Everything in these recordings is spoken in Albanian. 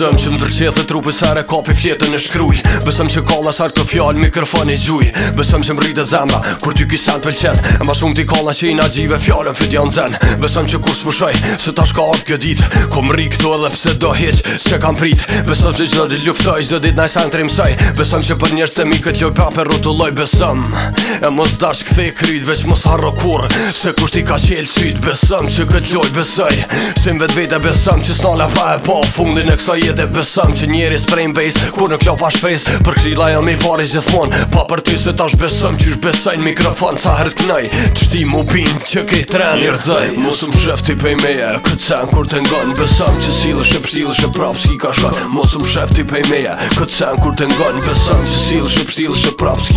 zëmë që ndërqethë dhe trupës herë kapi fletën e shkruj Besëm që kalla sartë të fjallë mikrofon e gjuj Besëm që mrit e zemra, kur ty kisant të pëlqen E ma shumë ti kalla që i na gjive fjallën fidjan zen Besëm që kur s'pushoj, se tash ka ardhë kjo dit Kom rri këto edhe pse do heq, s'që kam prit Besëm që gjdo dit luftoj, gjdo dit najsan të rimsoj Besëm që për njerës të mi këtë ljoj pape rutulloj Besëm, e mos dash këthe kryt, veç mos harro kur Se kusht i ka qel syt, besëm që këtë ljoj besëj Sim vet vete besëm pa e pa, fundin e kësa jet Njerëzit e që njeri sprejnë bejs Kur njerëzit e besojnë që njerëzit e besojnë që njerëzit e besojnë që njerëzit e besojnë që njerëzit e që njerëzit e besojnë që njerëzit e besojnë që njerëzit e besojnë që njerëzit e besojnë që njerëzit e besojnë që njerëzit e besojnë që njerëzit e besojnë që njerëzit e besojnë që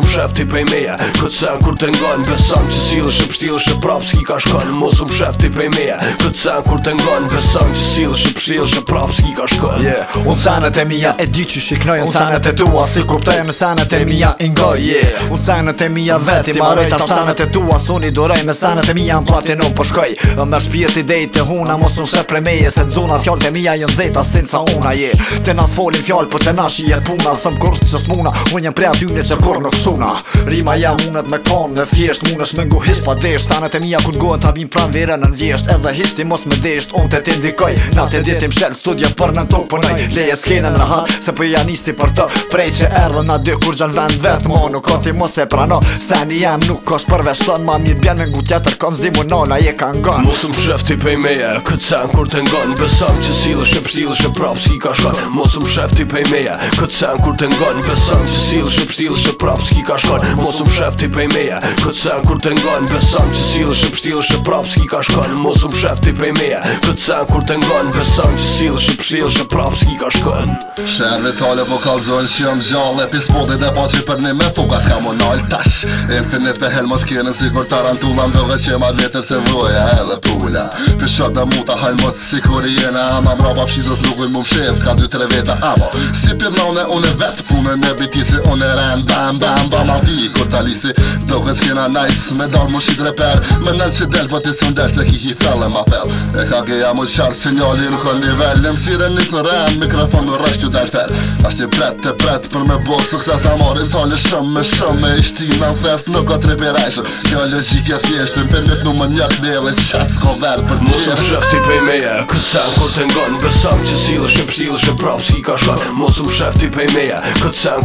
njerëzit e besojnë pej meja e besojnë që njerëzit e besojnë që njerëzit e besojnë që njerëzit e besojnë që njerëzit e besojnë që njerëzit e që që kam shki ka shkoj je yeah. un sanat e mia e di qi shiknoj un sanat e tua si kuptoj me sanat e mia in go je yeah. un sanat e mia veti marrë ta sanat e tua suni doraj me sanat e mia an plati nuk po shkoj me shpirt i dej te huna mos un shep prej meje se zuna fjalt e mia jon zeta sin sa una je yeah. te nas folin fjal po te nashi jet puna som kurt se smuna un jam prej aty ne se kor nuk shuna rima ja unat me kon në thjesht munesh me go pa de sanat e mia kur goat avin pran vera në vjesht edhe histi mos me desht un te te ndikoj na te ditim shel stu sot jem për në tok për nëj Leje s'kene në hat, se për janë isi për të Frej që erdhe në dy kur gjën vend vet Mo nuk o mos e prano, se një jem nuk kosh përveshon Ma mi bjen me ngu tjetër, kon zdi mu nona je ka ngon Mos më shëf ti pej meje, këtë sen kur të ngon Besam që si dhe shëp shtilë shëp prap s'ki ka shkon Mos më ti pej meje, këtë sen kur të ngon Besam që si dhe shëp shtilë shëp prap s'ki ka shkon Mos më ti pej meje, këtë sen kur të ngon Besam që si dhe shëp shtilë shëp prap s'ki ka shkon Mos më ti pej meje, këtë sen kur të ngon Besam që si dhe Shqip pëshirë që prapë s'ki ka shkën Shqen tale po kalzojn që jëm gjallë Epi s'bote dhe po që përni me fuga s'ka më nalë tash Infinit me helma s'kjene si kur Tarantula Më dove që ma dvjetër se vloja edhe pula Pyshat dhe muta halë si kur i jene Ama më rapa pëshizës nuk mu më mshiv ka 2-3 veta Ama si pjernone une vetë Pume me biti si une ren bam bam bam Alti kur lisi Dokën s'kena nice Me dalë mu shik reper Me nëllë që del Po ti së ndel Se hihi fell e ma fell E ka geja mu qarë Sinjali në o nivell Jem sire nis në ren Mikrofon në rësht ju del fell Ashtë i bret të bret Për me bo sukses Na marim tali shumë Me shumë Me ishti në fest Nuk o tri birajshë Kjo logik e thjesht Në permit nuk më njëk qatë s'ko për Mosëm shëf ti pej me ja Këtësem kur të ngon Besëm që silë shëp shtilë shëp prap s'ki ka shkon Mosëm shëf ti pej me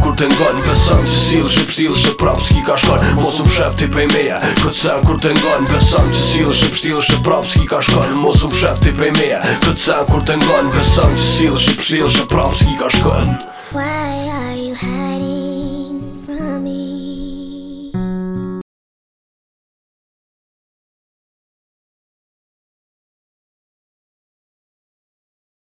kur Besëm që shëp shtilë shëp s'ki ka mos u shef ti prej meje Këtë sen kur të ngonë, Besam që si lësh e pështi lësh e prap Ski ka shkonë Mos u shef ti prej meje Këtë sen kur të ngonë, Besam që si lësh e pështi lësh e prap Ski ka shkonë Why are you hiding?